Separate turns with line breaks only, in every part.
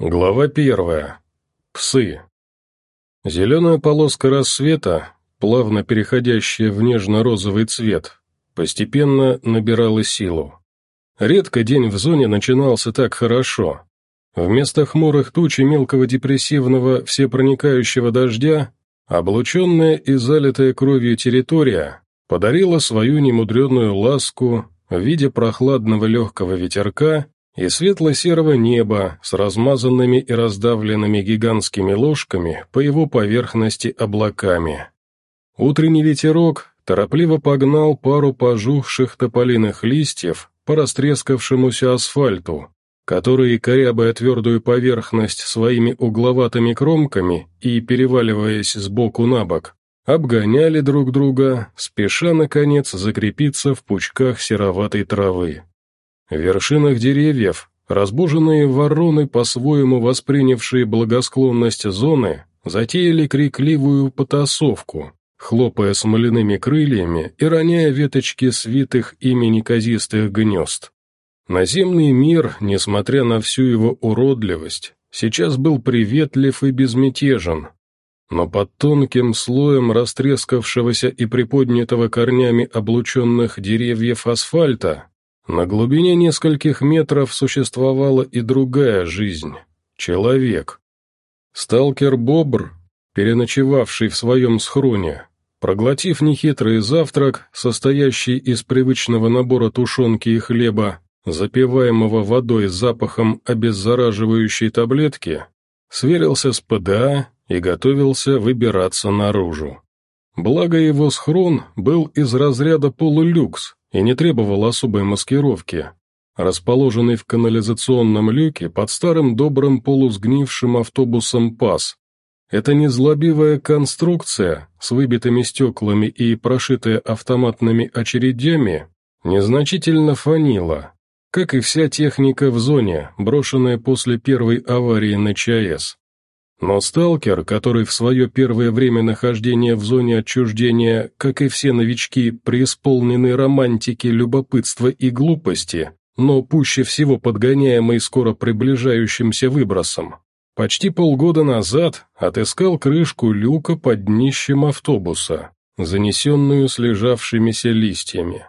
Глава первая. Псы. Зеленая полоска рассвета, плавно переходящая в нежно-розовый цвет, постепенно набирала силу. Редко день в зоне начинался так хорошо. Вместо хмурых туч и мелкого депрессивного всепроникающего дождя, облученная и залитая кровью территория подарила свою немудреную ласку в виде прохладного легкого ветерка и светло-серого неба с размазанными и раздавленными гигантскими ложками по его поверхности облаками. Утренний ветерок торопливо погнал пару пожухших тополиных листьев по растрескавшемуся асфальту, которые, корябая твердую поверхность своими угловатыми кромками и переваливаясь с боку на бок, обгоняли друг друга, спеша, наконец, закрепиться в пучках сероватой травы. Вершинах деревьев, разбуженные вороны, по-своему воспринявшие благосклонность зоны, затеяли крикливую потасовку, хлопая смоляными крыльями и роняя веточки свитых ими неказистых гнезд. Наземный мир, несмотря на всю его уродливость, сейчас был приветлив и безмятежен, но под тонким слоем растрескавшегося и приподнятого корнями облученных деревьев асфальта на глубине нескольких метров существовала и другая жизнь — человек. Сталкер-бобр, переночевавший в своем схроне, проглотив нехитрый завтрак, состоящий из привычного набора тушенки и хлеба, запиваемого водой с запахом обеззараживающей таблетки, сверился с ПДА и готовился выбираться наружу. Благо его схрон был из разряда полулюкс, и не требовал особой маскировки. Расположенный в канализационном люке под старым добрым полусгнившим автобусом ПАС. Это незлобивая конструкция с выбитыми стеклами и прошитая автоматными очередями незначительно фанила, как и вся техника в зоне, брошенная после первой аварии на ЧАЭС. Но сталкер, который в свое первое время нахождения в зоне отчуждения, как и все новички, преисполнены романтики, любопытства и глупости, но пуще всего подгоняемый скоро приближающимся выбросом, почти полгода назад отыскал крышку люка под днищем автобуса, занесенную слежавшимися листьями.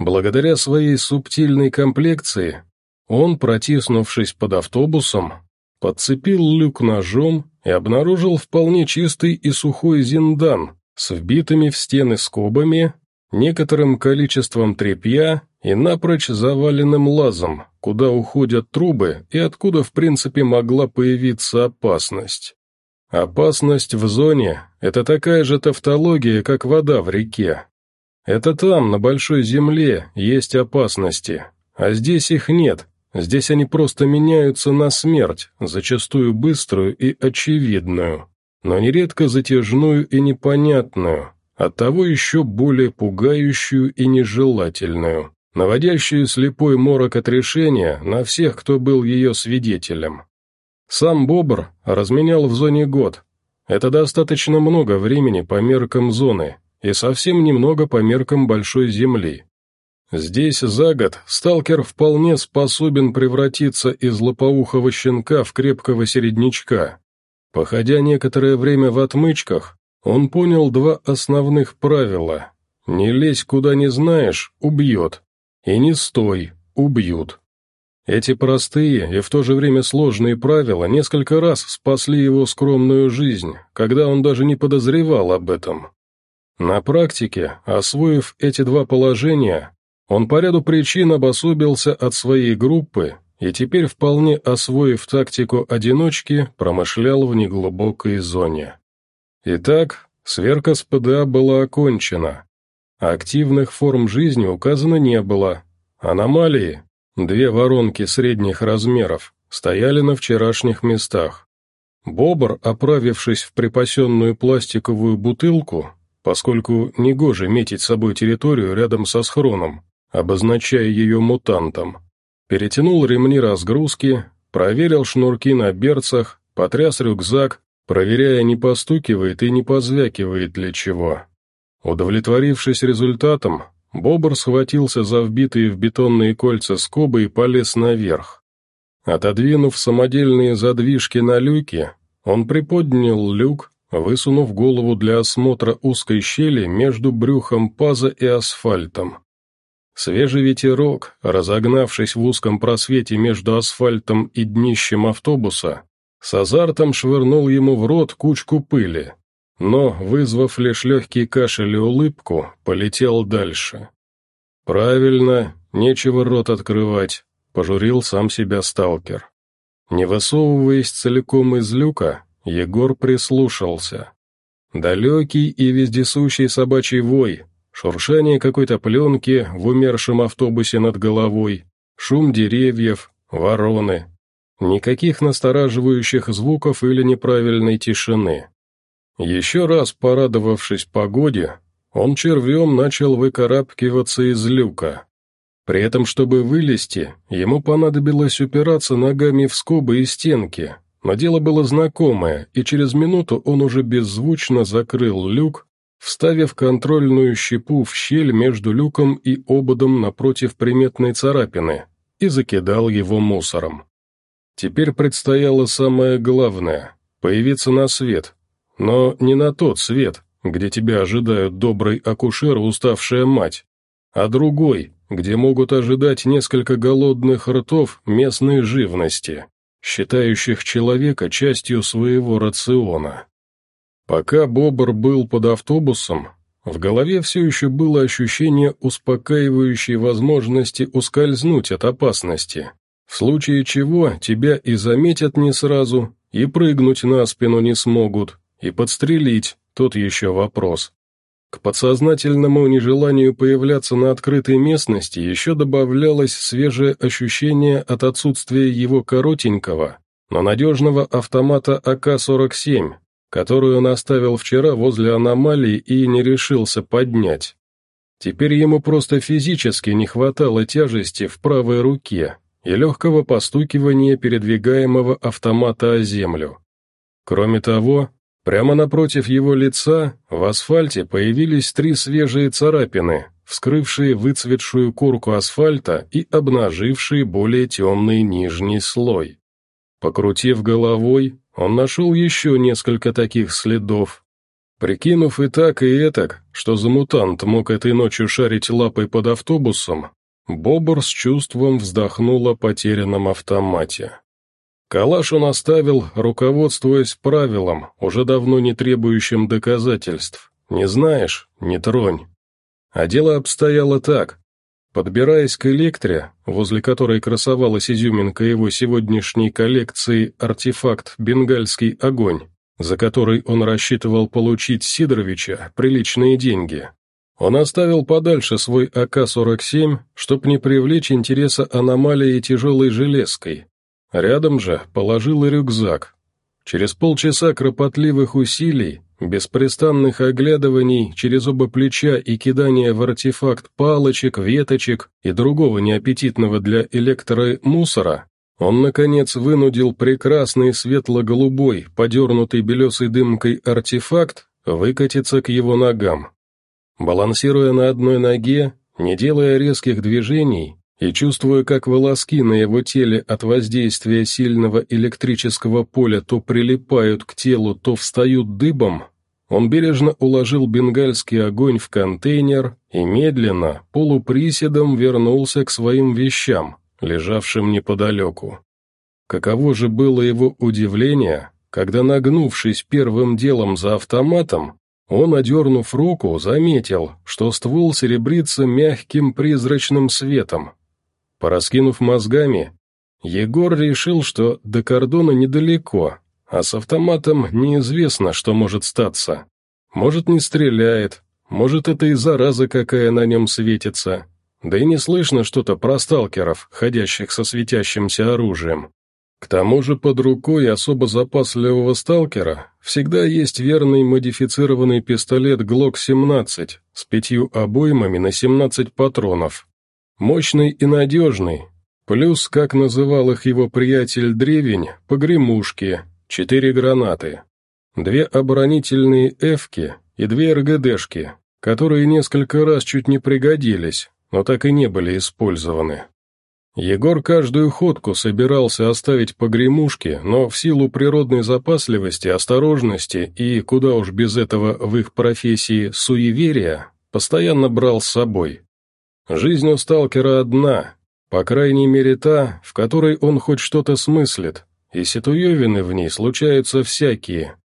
Благодаря своей субтильной комплекции, он, протиснувшись под автобусом, подцепил люк ножом и обнаружил вполне чистый и сухой зиндан с вбитыми в стены скобами, некоторым количеством тряпья и напрочь заваленным лазом, куда уходят трубы и откуда в принципе могла появиться опасность. Опасность в зоне – это такая же тавтология, как вода в реке. Это там, на большой земле, есть опасности, а здесь их нет, Здесь они просто меняются на смерть, зачастую быструю и очевидную, но нередко затяжную и непонятную, оттого еще более пугающую и нежелательную, наводящую слепой морок от решения на всех, кто был ее свидетелем. Сам Бобр разменял в зоне год. Это достаточно много времени по меркам зоны и совсем немного по меркам большой земли. Здесь за год сталкер вполне способен превратиться из лопоухого щенка в крепкого середнячка. Походя некоторое время в отмычках, он понял два основных правила. «Не лезь куда не знаешь, убьет», и «не стой, убьют». Эти простые и в то же время сложные правила несколько раз спасли его скромную жизнь, когда он даже не подозревал об этом. На практике, освоив эти два положения, он по ряду причин обособился от своей группы и теперь, вполне освоив тактику одиночки, промышлял в неглубокой зоне. Итак, сверка с ПДА была окончена. Активных форм жизни указано не было. Аномалии, две воронки средних размеров, стояли на вчерашних местах. Бобр, оправившись в припасенную пластиковую бутылку, поскольку негоже метить собой территорию рядом со схроном, обозначая ее мутантом. Перетянул ремни разгрузки, проверил шнурки на берцах, потряс рюкзак, проверяя, не постукивает и не позвякивает для чего. Удовлетворившись результатом, Бобр схватился за вбитые в бетонные кольца скобы и полез наверх. Отодвинув самодельные задвижки на люке, он приподнял люк, высунув голову для осмотра узкой щели между брюхом паза и асфальтом. Свежий ветерок, разогнавшись в узком просвете между асфальтом и днищем автобуса, с азартом швырнул ему в рот кучку пыли, но, вызвав лишь легкий кашель и улыбку, полетел дальше. «Правильно, нечего рот открывать», — пожурил сам себя сталкер. Не высовываясь целиком из люка, Егор прислушался. Далекий и вездесущий собачий вой, шуршание какой-то пленки в умершем автобусе над головой, шум деревьев, вороны. Никаких настораживающих звуков или неправильной тишины. Еще раз порадовавшись погоде, он червем начал выкарабкиваться из люка. При этом, чтобы вылезти, ему понадобилось упираться ногами в скобы и стенки, но дело было знакомое, и через минуту он уже беззвучно закрыл люк, вставив контрольную щепу в щель между люком и ободом напротив приметной царапины, и закидал его мусором. Теперь предстояло самое главное — появиться на свет, но не на тот свет, где тебя ожидают добрый акушер уставшая мать, а другой, где могут ожидать несколько голодных ртов местной живности считающих человека частью своего рациона. Пока Бобр был под автобусом, в голове все еще было ощущение успокаивающей возможности ускользнуть от опасности, в случае чего тебя и заметят не сразу, и прыгнуть на спину не смогут, и подстрелить, тот еще вопрос. К подсознательному нежеланию появляться на открытой местности еще добавлялось свежее ощущение от отсутствия его коротенького, но надежного автомата АК-47, которую он оставил вчера возле аномалии и не решился поднять. Теперь ему просто физически не хватало тяжести в правой руке и легкого постукивания передвигаемого автомата о землю. Кроме того, Прямо напротив его лица в асфальте появились три свежие царапины, вскрывшие выцветшую корку асфальта и обнажившие более темный нижний слой. Покрутив головой, он нашел еще несколько таких следов. Прикинув и так, и этак, что за мутант мог этой ночью шарить лапой под автобусом, Бобр с чувством вздохнул о потерянном автомате. Калаш он оставил, руководствуясь правилом, уже давно не требующим доказательств. Не знаешь — не тронь. А дело обстояло так. Подбираясь к электре, возле которой красовалась изюминка его сегодняшней коллекции артефакт «Бенгальский огонь», за который он рассчитывал получить Сидоровича приличные деньги, он оставил подальше свой АК-47, чтобы не привлечь интереса аномалии тяжелой железкой, Рядом же положил и рюкзак. Через полчаса кропотливых усилий, беспрестанных оглядываний через оба плеча и кидания в артефакт палочек, веточек и другого неаппетитного для электромусора, он, наконец, вынудил прекрасный светло-голубой, подернутый белесой дымкой артефакт выкатиться к его ногам. Балансируя на одной ноге, не делая резких движений, и чувствуя, как волоски на его теле от воздействия сильного электрического поля то прилипают к телу, то встают дыбом, он бережно уложил бенгальский огонь в контейнер и медленно, полуприседом вернулся к своим вещам, лежавшим неподалеку. Каково же было его удивление, когда, нагнувшись первым делом за автоматом, он, одернув руку, заметил, что ствол серебрится мягким призрачным светом, Пораскинув мозгами, Егор решил, что до кордона недалеко, а с автоматом неизвестно, что может статься. Может, не стреляет, может, это и зараза какая на нем светится. Да и не слышно что-то про сталкеров, ходящих со светящимся оружием. К тому же под рукой особо запасливого сталкера всегда есть верный модифицированный пистолет ГЛОК-17 с пятью обоймами на 17 патронов, Мощный и надежный, плюс, как называл их его приятель Древень, погремушки, четыре гранаты, две оборонительные «Эвки» и две РГДшки, которые несколько раз чуть не пригодились, но так и не были использованы. Егор каждую ходку собирался оставить погремушки, но в силу природной запасливости, осторожности и, куда уж без этого в их профессии, суеверия, постоянно брал с собой. Жизнь у сталкера одна, по крайней мере та, в которой он хоть что-то смыслит, и ситуевины в ней случаются всякие.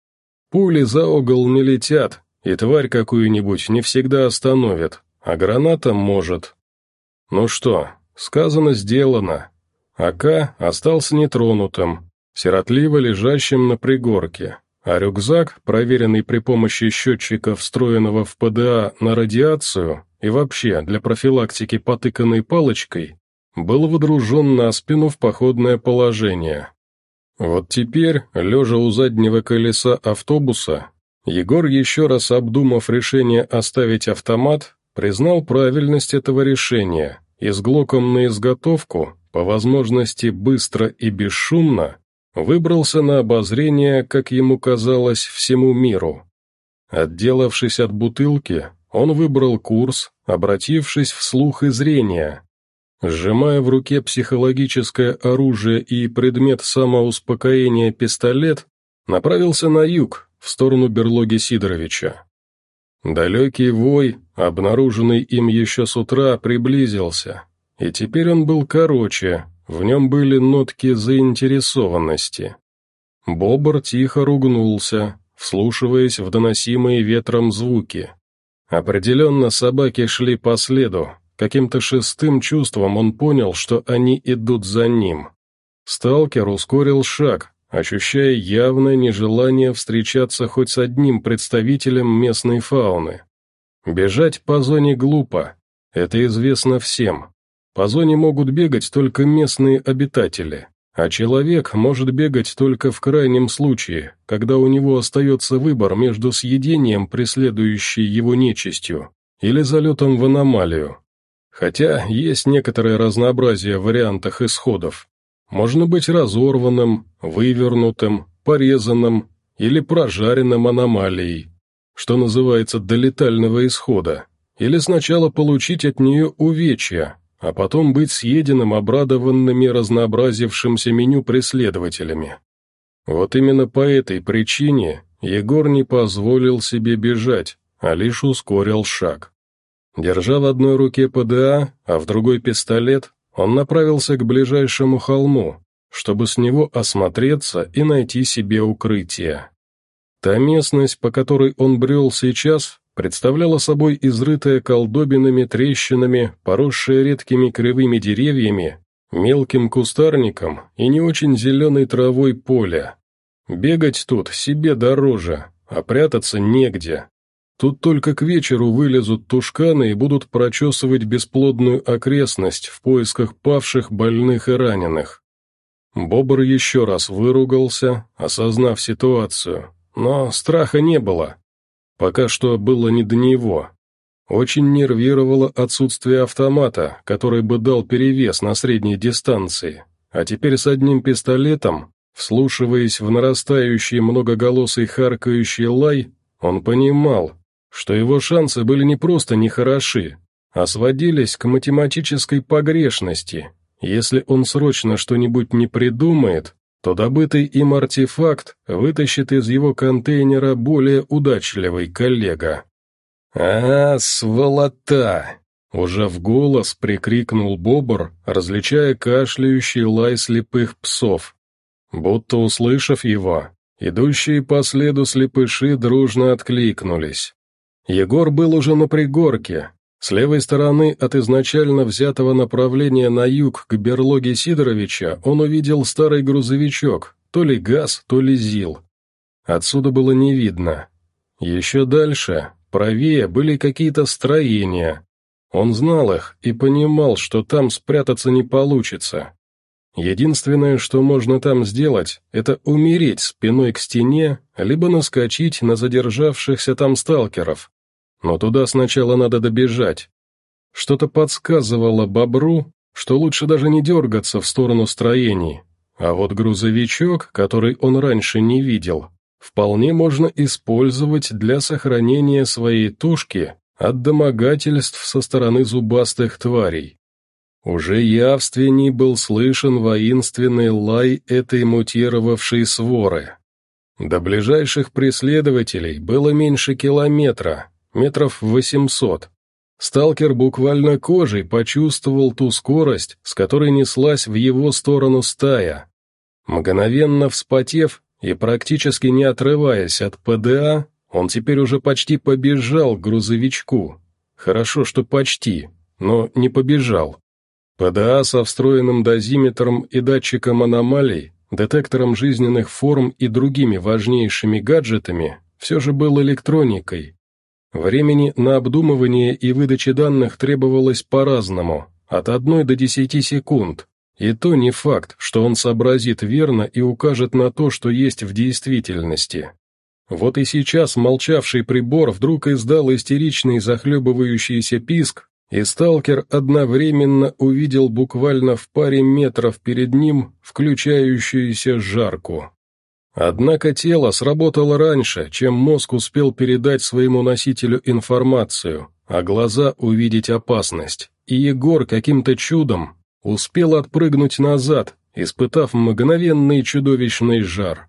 Пули за угол не летят, и тварь какую-нибудь не всегда остановит, а граната может. Ну что, Сказано, сделано. АК остался нетронутым, сиротливо лежащим на пригорке, а рюкзак, проверенный при помощи счетчика, встроенного в ПДА на радиацию и вообще для профилактики потыканной палочкой, был водружен на спину в походное положение. Вот теперь, лежа у заднего колеса автобуса, Егор, еще раз обдумав решение оставить автомат, признал правильность этого решения и с глоком на изготовку, по возможности быстро и бесшумно, выбрался на обозрение, как ему казалось, всему миру. Отделавшись от бутылки, он выбрал курс, обратившись вслух и зрение. Сжимая в руке психологическое оружие и предмет самоуспокоения пистолет, направился на юг, в сторону берлоги Сидоровича. Далекий вой, обнаруженный им еще с утра, приблизился, и теперь он был короче, в нем были нотки заинтересованности. Бобр тихо ругнулся, вслушиваясь в доносимые ветром звуки. Определенно собаки шли по следу, каким-то шестым чувством он понял, что они идут за ним. Сталкер ускорил шаг, ощущая явное нежелание встречаться хоть с одним представителем местной фауны. Бежать по зоне глупо, это известно всем. По зоне могут бегать только местные обитатели, а человек может бегать только в крайнем случае, когда у него остается выбор между съедением, преследующей его нечистью, или залетом в аномалию. Хотя есть некоторое разнообразие в вариантах исходов. Можно быть разорванным, вывернутым, порезанным или прожаренным аномалией, что называется до летального исхода, или сначала получить от нее увечья, а потом быть съеденным обрадованными разнообразившимся меню преследователями. Вот именно по этой причине Егор не позволил себе бежать, а лишь ускорил шаг. Держа в одной руке ПДА, а в другой пистолет, он направился к ближайшему холму, чтобы с него осмотреться и найти себе укрытие. Та местность, по которой он брел сейчас, представляла собой изрытое колдобинами трещинами, поросшее редкими кривыми деревьями, мелким кустарником и не очень зеленой травой поле. Бегать тут себе дороже, а прятаться негде. Тут только к вечеру вылезут тушканы и будут прочесывать бесплодную окрестность в поисках павших, больных и раненых. Бобр еще раз выругался, осознав ситуацию, но страха не было. Пока что было не до него. Очень нервировало отсутствие автомата, который бы дал перевес на средней дистанции, а теперь с одним пистолетом, вслушиваясь в нарастающий многоголосый харкающий лай, он понимал, что его шансы были не просто нехороши, а сводились к математической погрешности. Если он срочно что-нибудь не придумает, то добытый им артефакт вытащит из его контейнера более удачливый коллега. «А, сволота!» — уже в голос прикрикнул Бобр, различая кашляющий лай слепых псов. Будто услышав его, идущие по следу слепыши дружно откликнулись. Егор был уже на пригорке. С левой стороны от изначально взятого направления на юг к берлоге Сидоровича он увидел старый грузовичок, то ли ГАЗ, то ли ЗИЛ. Отсюда было не видно. Еще дальше, правее, были какие-то строения. Он знал их и понимал, что там спрятаться не получится. Единственное, что можно там сделать, это умереть спиной к стене, либо наскочить на задержавшихся там сталкеров. Но туда сначала надо добежать. Что-то подсказывало Бобру, что лучше даже не дергаться в сторону строений. А вот грузовичок, который он раньше не видел, вполне можно использовать для сохранения своей тушки от домогательств со стороны зубастых тварей. Уже явственней был слышен воинственный лай этой мутировавшей своры. До ближайших преследователей было меньше километра, метров восемьсот. Сталкер буквально кожей почувствовал ту скорость, с которой неслась в его сторону стая. Мгновенно вспотев и практически не отрываясь от ПДА, он теперь уже почти побежал к грузовичку. Хорошо, что почти, но не побежал. ПДА со встроенным дозиметром и датчиком аномалий, детектором жизненных форм и другими важнейшими гаджетами все же был электроникой. Времени на обдумывание и выдачу данных требовалось по-разному, от 1 до 10 секунд, и то не факт, что он сообразит верно и укажет на то, что есть в действительности. Вот и сейчас молчавший прибор вдруг издал истеричный захлебывающийся писк, и сталкер одновременно увидел буквально в паре метров перед ним включающуюся жарку. Однако тело сработало раньше, чем мозг успел передать своему носителю информацию, а глаза увидеть опасность, и Егор каким-то чудом успел отпрыгнуть назад, испытав мгновенный чудовищный жар.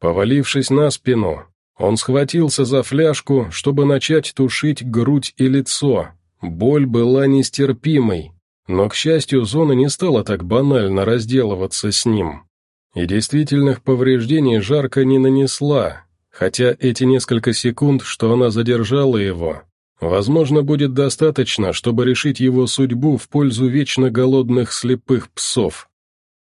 Повалившись на спину, он схватился за фляжку, чтобы начать тушить грудь и лицо, Боль была нестерпимой, но, к счастью, зона не стала так банально разделываться с ним. И действительных повреждений жарко не нанесла, хотя эти несколько секунд, что она задержала его, возможно, будет достаточно, чтобы решить его судьбу в пользу вечно голодных слепых псов.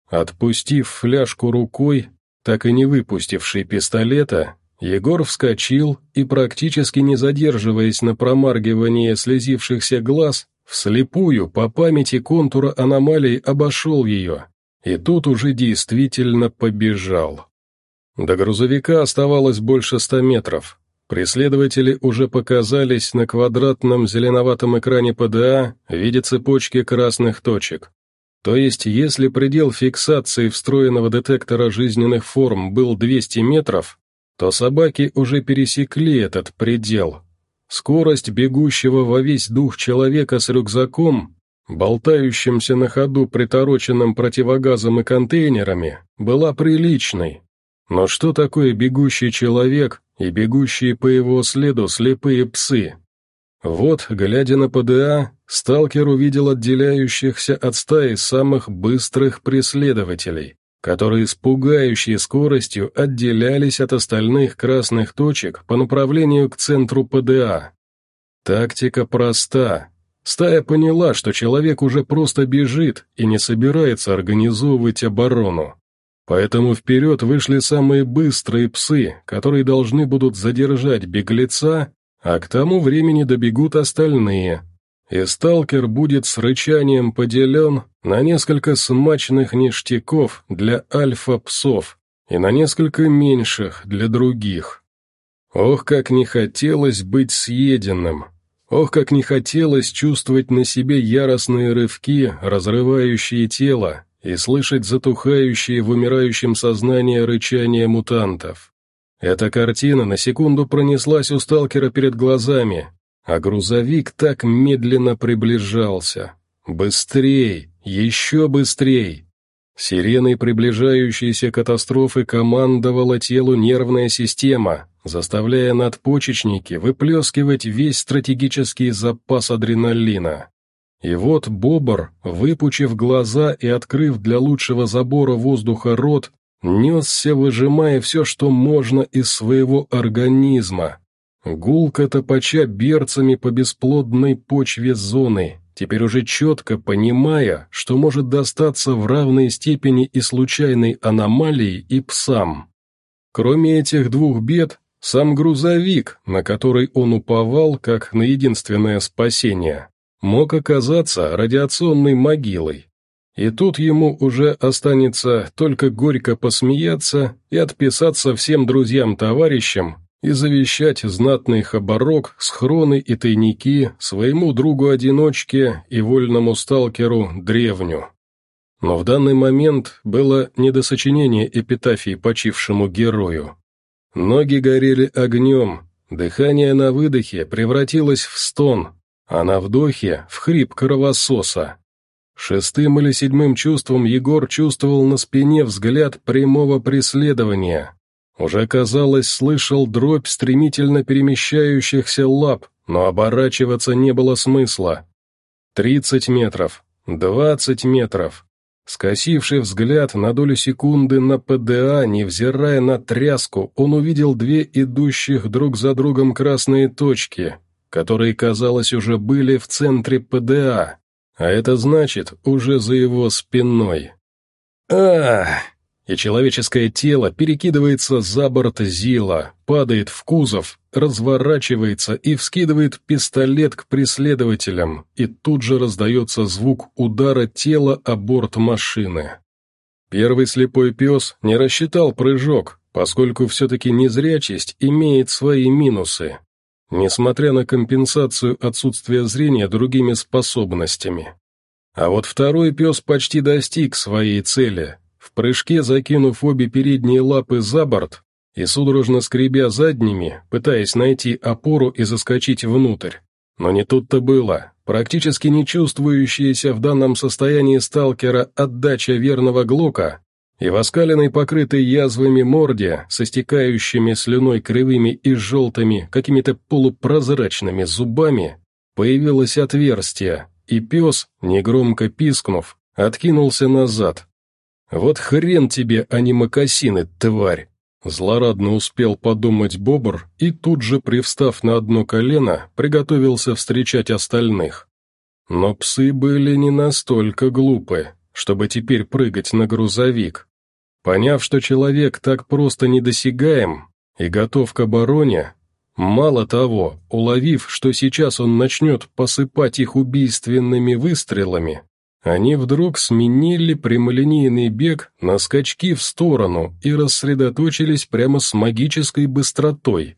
Отпустив фляжку рукой, так и не выпустивший пистолета, Егор вскочил и, практически не задерживаясь на промаргивании слезившихся глаз, вслепую по памяти контура аномалий обошел ее, и тут уже действительно побежал. До грузовика оставалось больше ста метров. Преследователи уже показались на квадратном зеленоватом экране ПДА в виде цепочки красных точек. То есть, если предел фиксации встроенного детектора жизненных форм был 200 метров, то собаки уже пересекли этот предел. Скорость бегущего во весь дух человека с рюкзаком, болтающимся на ходу притороченным противогазом и контейнерами, была приличной. Но что такое бегущий человек и бегущие по его следу слепые псы? Вот, глядя на ПДА, сталкер увидел отделяющихся от стаи самых быстрых преследователей которые с пугающей скоростью отделялись от остальных красных точек по направлению к центру ПДА. Тактика проста. Стая поняла, что человек уже просто бежит и не собирается организовывать оборону. Поэтому вперед вышли самые быстрые псы, которые должны будут задержать беглеца, а к тому времени добегут остальные, и сталкер будет с рычанием поделен на несколько смачных ништяков для альфа-псов и на несколько меньших для других. Ох, как не хотелось быть съеденным! Ох, как не хотелось чувствовать на себе яростные рывки, разрывающие тело, и слышать затухающие в умирающем сознании рычания мутантов. Эта картина на секунду пронеслась у сталкера перед глазами, а грузовик так медленно приближался. Быстрей, еще быстрей! Сиреной приближающейся катастрофы командовала телу нервная система, заставляя надпочечники выплескивать весь стратегический запас адреналина. И вот Бобр, выпучив глаза и открыв для лучшего забора воздуха рот, несся, выжимая все, что можно из своего организма, Гулко топача берцами по бесплодной почве зоны, теперь уже четко понимая, что может достаться в равной степени и случайной аномалии, и псам. Кроме этих двух бед, сам грузовик, на который он уповал как на единственное спасение, мог оказаться радиационной могилой. И тут ему уже останется только горько посмеяться и отписаться всем друзьям-товарищам, и завещать знатный хабарок, схроны и тайники своему другу-одиночке и вольному сталкеру Древню. Но в данный момент было не до сочинения эпитафии почившему герою. Ноги горели огнем, дыхание на выдохе превратилось в стон, а на вдохе — в хрип кровососа. Шестым или седьмым чувством Егор чувствовал на спине взгляд прямого преследования. Уже, казалось, слышал дробь стремительно перемещающихся лап, но оборачиваться не было смысла. Тридцать метров, двадцать метров. Скосивший взгляд на долю секунды на ПДА, невзирая на тряску, он увидел две идущих друг за другом красные точки, которые, казалось, уже были в центре ПДА. А это значит, уже за его спиной. а И человеческое тело перекидывается за борт Зила, падает в кузов, разворачивается и вскидывает пистолет к преследователям, и тут же раздается звук удара тела о борт машины. Первый слепой пес не рассчитал прыжок, поскольку все-таки незрячесть имеет свои минусы несмотря на компенсацию отсутствия зрения другими способностями. А вот второй пес почти достиг своей цели, в прыжке закинув обе передние лапы за борт и судорожно скребя задними, пытаясь найти опору и заскочить внутрь. Но не тут-то было. Практически не чувствующаяся в данном состоянии сталкера отдача верного глока и в оскаленной покрытой язвами морде, со стекающими слюной кривыми и желтыми, какими-то полупрозрачными зубами, появилось отверстие, и пес, негромко пискнув, откинулся назад. «Вот хрен тебе, а не мокасины, тварь!» Злорадно успел подумать Бобр и тут же, привстав на одно колено, приготовился встречать остальных. Но псы были не настолько глупы, чтобы теперь прыгать на грузовик. Поняв, что человек так просто недосягаем и готов к обороне, мало того, уловив, что сейчас он начнет посыпать их убийственными выстрелами, они вдруг сменили прямолинейный бег на скачки в сторону и рассредоточились прямо с магической быстротой.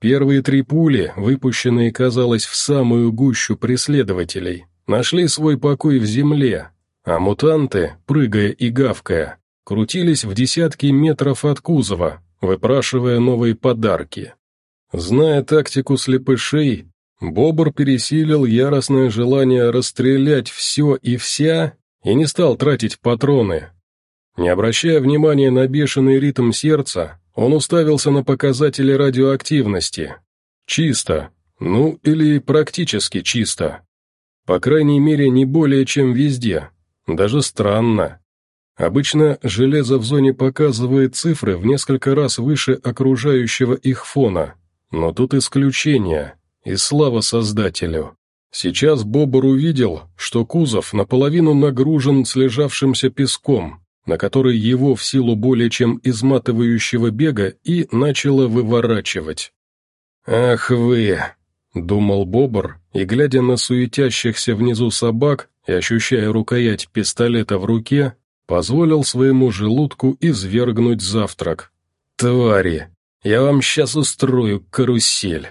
Первые три пули, выпущенные, казалось, в самую гущу преследователей, нашли свой покой в земле, а мутанты, прыгая и гавкая, крутились в десятки метров от кузова, выпрашивая новые подарки. Зная тактику слепышей, Бобр пересилил яростное желание расстрелять все и вся и не стал тратить патроны. Не обращая внимания на бешеный ритм сердца, он уставился на показатели радиоактивности. Чисто, ну или практически чисто. По крайней мере, не более чем везде. Даже странно. Обычно железо в зоне показывает цифры в несколько раз выше окружающего их фона, но тут исключение, и слава создателю. Сейчас Бобр увидел, что кузов наполовину нагружен слежавшимся песком, на который его в силу более чем изматывающего бега и начало выворачивать. «Ах вы!» — думал Бобр, и, глядя на суетящихся внизу собак и ощущая рукоять пистолета в руке, позволил своему желудку извергнуть завтрак. «Твари, я вам сейчас устрою карусель».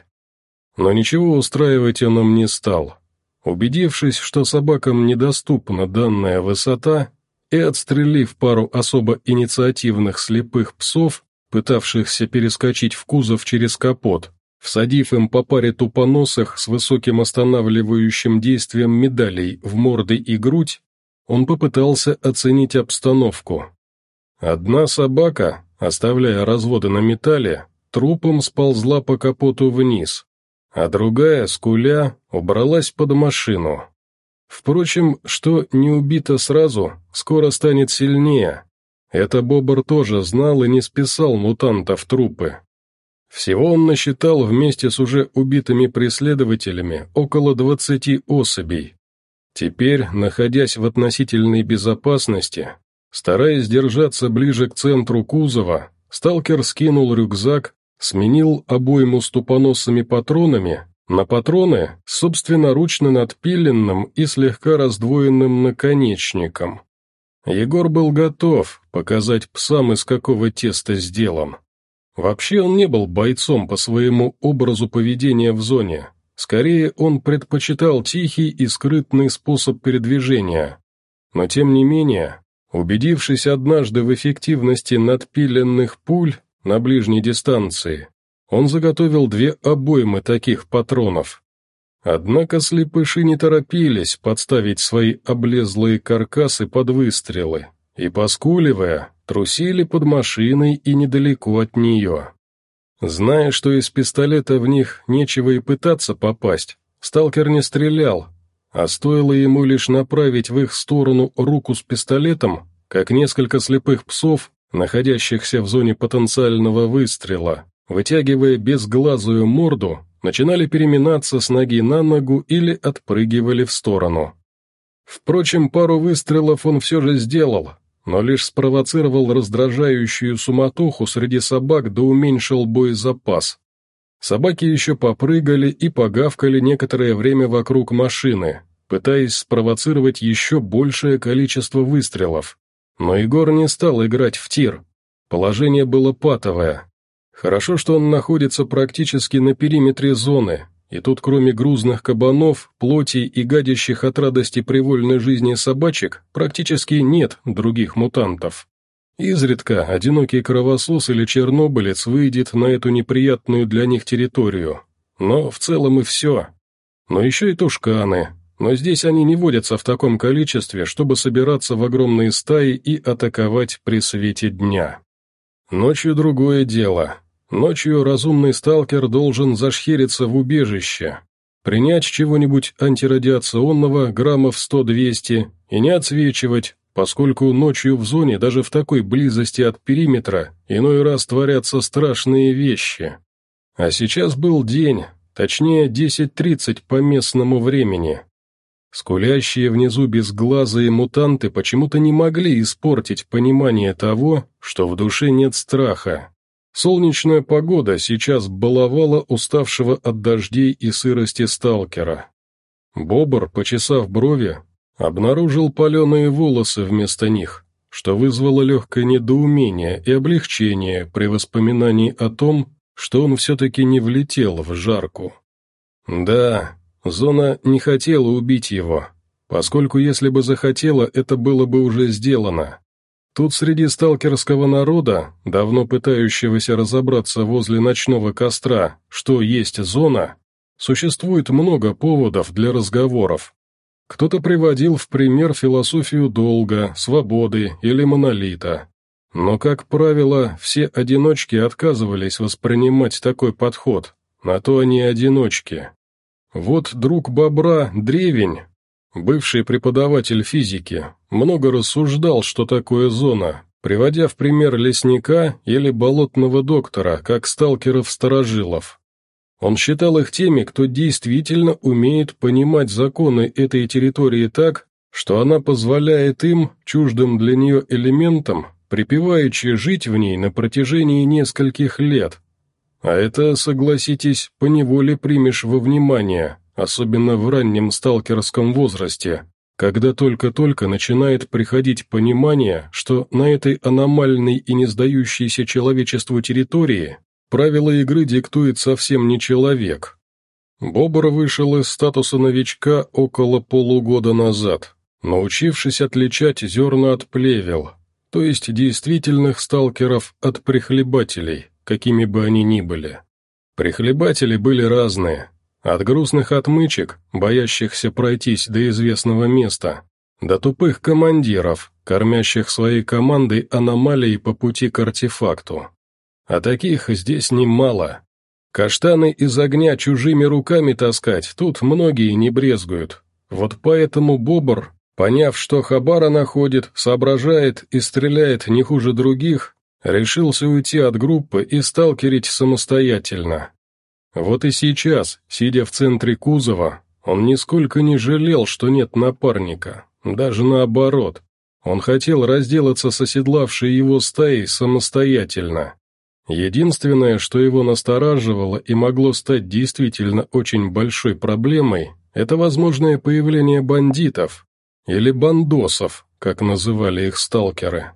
Но ничего устраивать он им не стал. Убедившись, что собакам недоступна данная высота, и отстрелив пару особо инициативных слепых псов, пытавшихся перескочить в кузов через капот, всадив им по паре тупоносых с высоким останавливающим действием медалей в морды и грудь, он попытался оценить обстановку. Одна собака, оставляя разводы на металле, трупом сползла по капоту вниз, а другая, скуля, убралась под машину. Впрочем, что не убито сразу, скоро станет сильнее. Это Бобр тоже знал и не списал мутантов трупы. Всего он насчитал вместе с уже убитыми преследователями около двадцати особей, Теперь, находясь в относительной безопасности, стараясь держаться ближе к центру кузова, сталкер скинул рюкзак, сменил обойму с патронами на патроны с собственноручно надпиленным и слегка раздвоенным наконечником. Егор был готов показать псам, из какого теста сделан. Вообще он не был бойцом по своему образу поведения в зоне, Скорее, он предпочитал тихий и скрытный способ передвижения. Но тем не менее, убедившись однажды в эффективности надпиленных пуль на ближней дистанции, он заготовил две обоймы таких патронов. Однако слепыши не торопились подставить свои облезлые каркасы под выстрелы и, поскуливая, трусили под машиной и недалеко от нее. Зная, что из пистолета в них нечего и пытаться попасть, сталкер не стрелял, а стоило ему лишь направить в их сторону руку с пистолетом, как несколько слепых псов, находящихся в зоне потенциального выстрела, вытягивая безглазую морду, начинали переминаться с ноги на ногу или отпрыгивали в сторону. Впрочем, пару выстрелов он все же сделал, но лишь спровоцировал раздражающую суматоху среди собак да уменьшил боезапас. Собаки еще попрыгали и погавкали некоторое время вокруг машины, пытаясь спровоцировать еще большее количество выстрелов. Но Егор не стал играть в тир. Положение было патовое, Хорошо, что он находится практически на периметре зоны, и тут кроме грузных кабанов, плоти и гадящих от радости привольной жизни собачек практически нет других мутантов. Изредка одинокий кровосос или чернобылец выйдет на эту неприятную для них территорию. Но в целом и все. Но еще и тушканы. Но здесь они не водятся в таком количестве, чтобы собираться в огромные стаи и атаковать при свете дня. Ночью другое дело. Ночью разумный сталкер должен зашхериться в убежище, принять чего-нибудь антирадиационного граммов 100-200 и не отсвечивать, поскольку ночью в зоне даже в такой близости от периметра иной раз творятся страшные вещи. А сейчас был день, точнее 10.30 по местному времени. Скулящие внизу безглазые мутанты почему-то не могли испортить понимание того, что в душе нет страха, Солнечная погода сейчас баловала уставшего от дождей и сырости сталкера. Бобр, почесав брови, обнаружил паленые волосы вместо них, что вызвало легкое недоумение и облегчение при воспоминании о том, что он все-таки не влетел в жарку. Да, зона не хотела убить его, поскольку если бы захотела, это было бы уже сделано. Тут среди сталкерского народа, давно пытающегося разобраться возле ночного костра, что есть зона, существует много поводов для разговоров. Кто-то приводил в пример философию долга, свободы или монолита. Но, как правило, все одиночки отказывались воспринимать такой подход, на то они одиночки. Вот друг бобра, древень, Бывший преподаватель физики много рассуждал, что такое зона, приводя в пример лесника или болотного доктора, как сталкеров-старожилов. Он считал их теми, кто действительно умеет понимать законы этой территории так, что она позволяет им, чуждым для нее элементам, припеваючи жить в ней на протяжении нескольких лет. А это, согласитесь, поневоле примешь во внимание, особенно в раннем сталкерском возрасте, когда только-только начинает приходить понимание, что на этой аномальной и не сдающейся человечеству территории правила игры диктует совсем не человек. Бобр вышел из статуса новичка около полугода назад, научившись отличать зерна от плевел, то есть действительных сталкеров от прихлебателей, какими бы они ни были. Прихлебатели были разные, от грустных отмычек, боящихся пройтись до известного места, до тупых командиров, кормящих своей командой аномалии по пути к артефакту. А таких здесь немало. Каштаны из огня чужими руками таскать тут многие не брезгуют. Вот поэтому Бобр, поняв, что Хабара находит, соображает и стреляет не хуже других, решился уйти от группы и сталкерить самостоятельно. Вот и сейчас, сидя в центре кузова, он нисколько не жалел, что нет напарника, даже наоборот. Он хотел разделаться с оседлавшей его стаей самостоятельно. Единственное, что его настораживало и могло стать действительно очень большой проблемой, это возможное появление бандитов, или бандосов, как называли их сталкеры.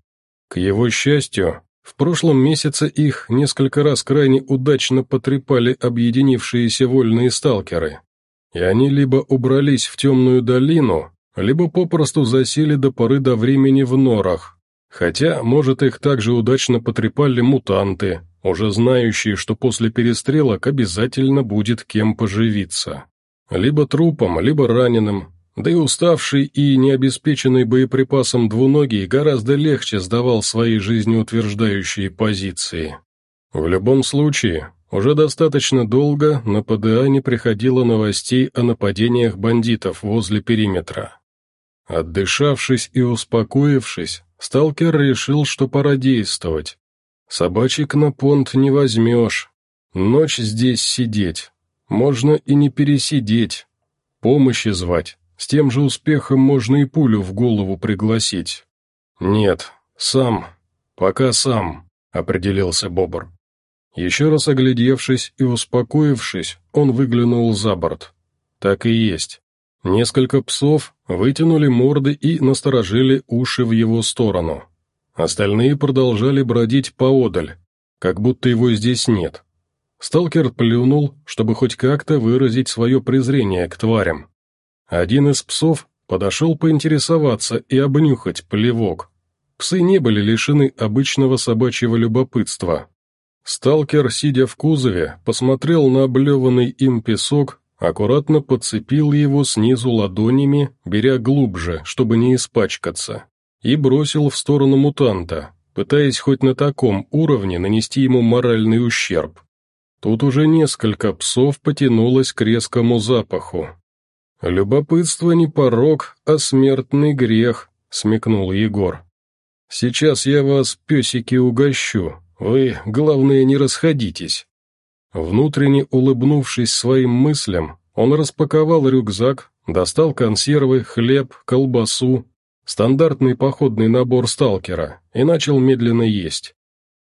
К его счастью, в прошлом месяце их несколько раз крайне удачно потрепали объединившиеся вольные сталкеры, и они либо убрались в темную долину, либо попросту засели до поры до времени в норах, хотя, может, их также удачно потрепали мутанты, уже знающие, что после перестрелок обязательно будет кем поживиться. либо трупом, либо раненым, да и уставший и необеспеченный боеприпасом двуногий гораздо легче сдавал свои жизнеутверждающие позиции. В любом случае, уже достаточно долго на ПДА не приходило новостей о нападениях бандитов возле периметра. Отдышавшись и успокоившись, сталкер решил, что пора действовать. Собачек на понт не возьмешь. Ночь здесь сидеть. Можно и не пересидеть. Помощи звать. С тем же успехом можно и пулю в голову пригласить. Нет, сам. Пока сам, определился Бобр. Еще раз оглядевшись и успокоившись, он выглянул за борт. Так и есть. Несколько псов вытянули морды и насторожили уши в его сторону. Остальные продолжали бродить поодаль, как будто его здесь нет. Сталкер плюнул, чтобы хоть как-то выразить свое презрение к тварям. Один из псов подошел поинтересоваться и обнюхать плевок. Псы не были лишены обычного собачьего любопытства. Сталкер, сидя в кузове, посмотрел на облеванный им песок, аккуратно подцепил его снизу ладонями, беря глубже, чтобы не испачкаться, и бросил в сторону мутанта, пытаясь хоть на таком уровне нанести ему моральный ущерб. Тут уже несколько псов потянулось к резкому запаху. «Любопытство не порог, а смертный грех», — смекнул Егор. «Сейчас я вас, песики, угощу, вы, главное, не расходитесь». Внутренне улыбнувшись своим мыслям, он распаковал рюкзак, достал консервы, хлеб, колбасу, стандартный походный набор сталкера, и начал медленно есть.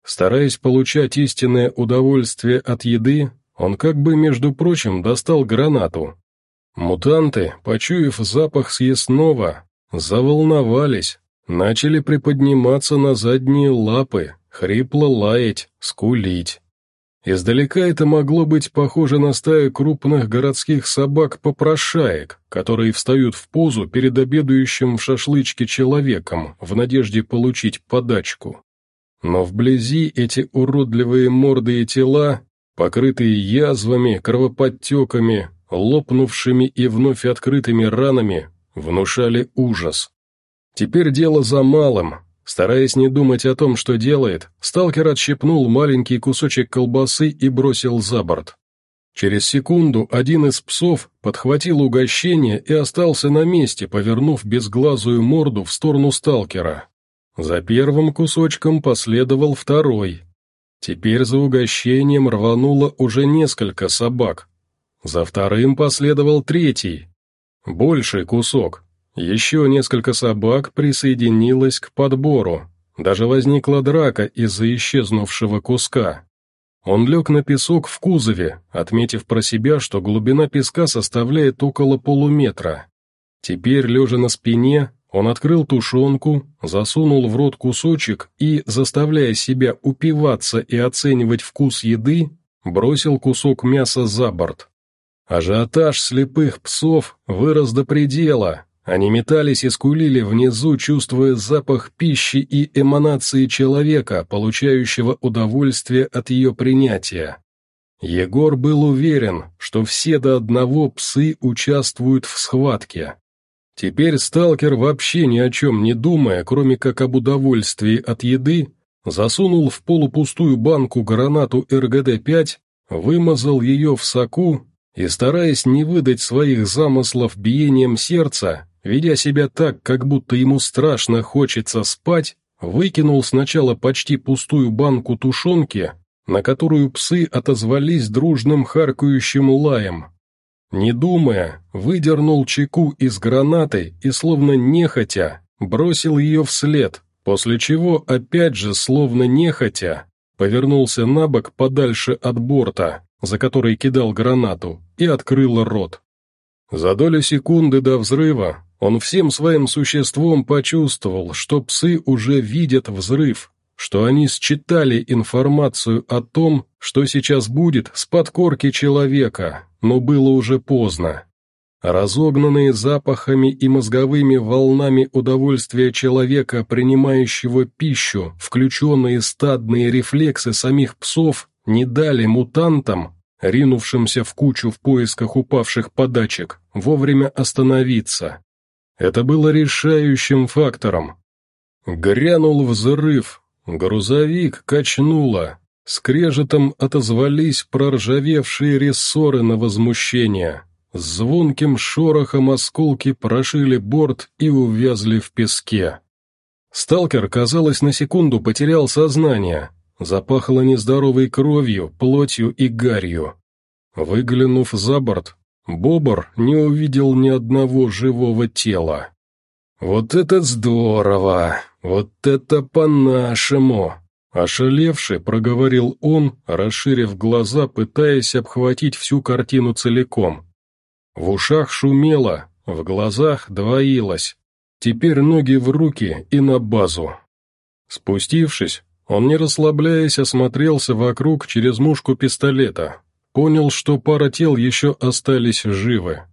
Стараясь получать истинное удовольствие от еды, он как бы, между прочим, достал гранату. Мутанты, почуяв запах съестного, заволновались, начали приподниматься на задние лапы, хрипло лаять, скулить. Издалека это могло быть похоже на стаю крупных городских собак-попрошаек, которые встают в позу перед обедающим в шашлычке человеком в надежде получить подачку. Но вблизи эти уродливые морды и тела, покрытые язвами, кровоподтеками, лопнувшими и вновь открытыми ранами, внушали ужас. Теперь дело за малым Стараясь не думать о том, что делает, сталкер отщепнул маленький кусочек колбасы и бросил за борт. Через секунду один из псов подхватил угощение и остался на месте, повернув безглазую морду в сторону сталкера. За первым кусочком последовал второй. Теперь за угощением рвануло уже несколько собак. За вторым последовал третий. Больший кусок, еще несколько собак присоединилось к подбору. Даже возникла драка из-за исчезнувшего куска. Он лег на песок в кузове, отметив про себя, что глубина песка составляет около полуметра. Теперь, лежа на спине, он открыл тушенку, засунул в рот кусочек и, заставляя себя упиваться и оценивать вкус еды, бросил кусок мяса за борт. Ажиотаж слепых псов вырос до предела, они метались и скулили внизу, чувствуя запах пищи и эманации человека, получающего удовольствие от ее принятия. Егор был уверен, что все до одного псы участвуют в схватке. Теперь сталкер, вообще ни о чем не думая, кроме как об удовольствии от еды, засунул в полупустую банку гранату РГД-5, вымазал ее в соку и, стараясь не выдать своих замыслов биением сердца, ведя себя так, как будто ему страшно хочется спать, выкинул сначала почти пустую банку тушенки, на которую псы отозвались дружным харкающим лаем. Не думая, выдернул чеку из гранаты и, словно нехотя, бросил ее вслед, после чего, опять же, словно нехотя, повернулся на бок подальше от борта, за который кидал гранату, и открыл рот. За долю секунды до взрыва он всем своим существом почувствовал, что псы уже видят взрыв, что они считали информацию о том, что сейчас будет с подкорки человека, но было уже поздно. Разогнанные запахами и мозговыми волнами удовольствия человека, принимающего пищу, включенные стадные рефлексы самих псов, не дали мутантам, ринувшимся в кучу в поисках упавших подачек, вовремя остановиться. Это было решающим фактором. Грянул взрыв, грузовик качнуло, скрежетом отозвались проржавевшие рессоры на возмущение. С звонким шорохом осколки прошили борт и увязли в песке. Сталкер, казалось, на секунду потерял сознание. Запахло нездоровой кровью, плотью и гарью. Выглянув за борт, Бобр не увидел ни одного живого тела. «Вот это здорово! Вот это по-нашему!» Ошалевший, проговорил он, расширив глаза, пытаясь обхватить всю картину целиком. В ушах шумело, в глазах двоилось. Теперь ноги в руки и на базу. Спустившись, он, не расслабляясь, осмотрелся вокруг через мушку пистолета. Понял, что пара тел еще остались живы.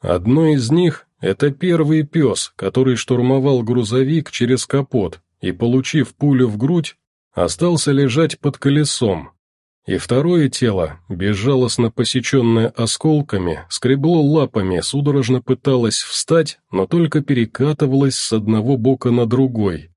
Одно из них — это первый пес, который штурмовал грузовик через капот и, получив пулю в грудь, остался лежать под колесом, и второе тело, безжалостно посеченное осколками, скребло лапами, судорожно пыталось встать, но только перекатывалось с одного бока на другой.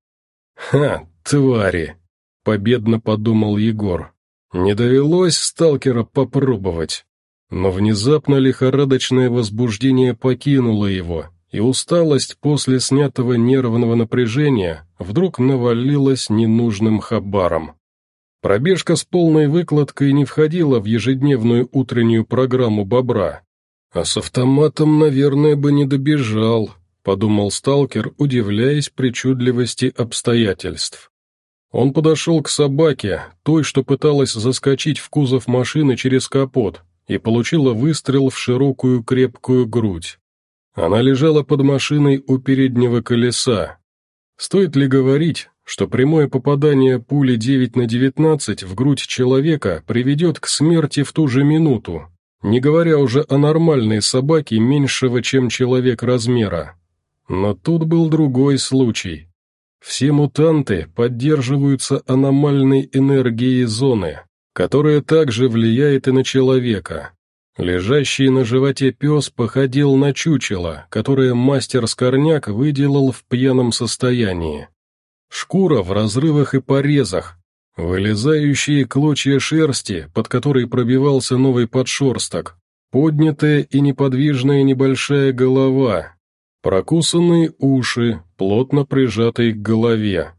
«Ха, твари!» — победно подумал Егор. «Не довелось сталкера попробовать». Но внезапно лихорадочное возбуждение покинуло его, и усталость после снятого нервного напряжения вдруг навалилась ненужным хабаром. Пробежка с полной выкладкой не входила в ежедневную утреннюю программу «Бобра». «А с автоматом, наверное, бы не добежал», — подумал сталкер, удивляясь причудливости обстоятельств. Он подошел к собаке, той, что пыталась заскочить в кузов машины через капот, и получила выстрел в широкую крепкую грудь. Она лежала под машиной у переднего колеса. Стоит ли говорить, что прямое попадание пули 9 на 19 в грудь человека приведет к смерти в ту же минуту, не говоря уже о нормальной собаке меньшего, чем человек размера. Но тут был другой случай. Все мутанты поддерживаются аномальной энергией зоны, которая также влияет и на человека. Лежащий на животе пес походил на чучело, которое мастер Скорняк выделал в пьяном состоянии. Шкура в разрывах и порезах, вылезающие клочья шерсти, под которой пробивался новый подшерсток, поднятая и неподвижная небольшая голова, прокусанные уши, плотно прижатые к голове.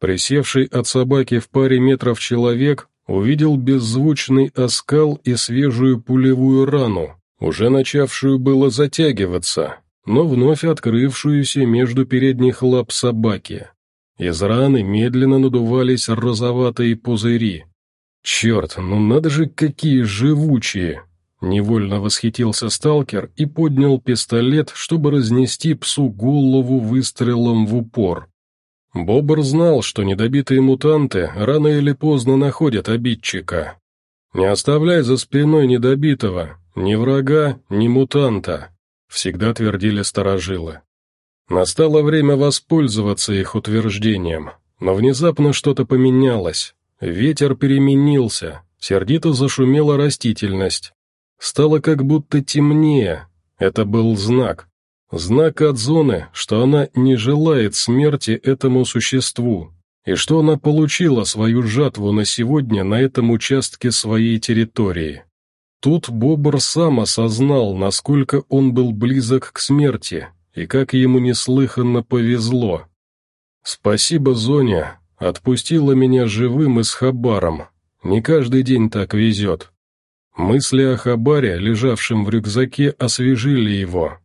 Присевший от собаки в паре метров человек увидел беззвучный оскал и свежую пулевую рану, уже начавшую было затягиваться, но вновь открывшуюся между передних лап собаки. Из раны медленно надувались розоватые пузыри. «Черт, ну надо же, какие живучие!» Невольно восхитился сталкер и поднял пистолет, чтобы разнести псу голову выстрелом в упор. Бобр знал, что недобитые мутанты рано или поздно находят обидчика. «Не оставляй за спиной недобитого, ни врага, ни мутанта», — всегда твердили старожилы. Настало время воспользоваться их утверждением, но внезапно что-то поменялось. Ветер переменился, сердито зашумела растительность. Стало как будто темнее. Это был знак. Знак от зоны, что она не желает смерти этому существу, и что она получила свою жатву на сегодня на этом участке своей территории. Тут Бобр сам осознал, насколько он был близок к смерти, и как ему неслыханно повезло. Спасибо, Зоня, отпустила меня живым и с хабаром. Не каждый день так везет. Мысли о хабаре, лежавшем в рюкзаке, освежили его.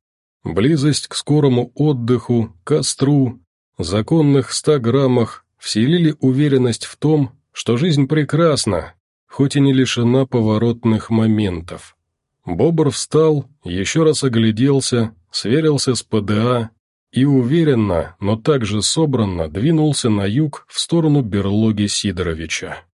Близость к скорому отдыху, костру, законных ста граммах вселили уверенность в том, что жизнь прекрасна, хоть и не лишена поворотных моментов. Бобр встал, еще раз огляделся, сверился с ПДА и уверенно, но также собранно двинулся на юг в сторону берлоги Сидоровича.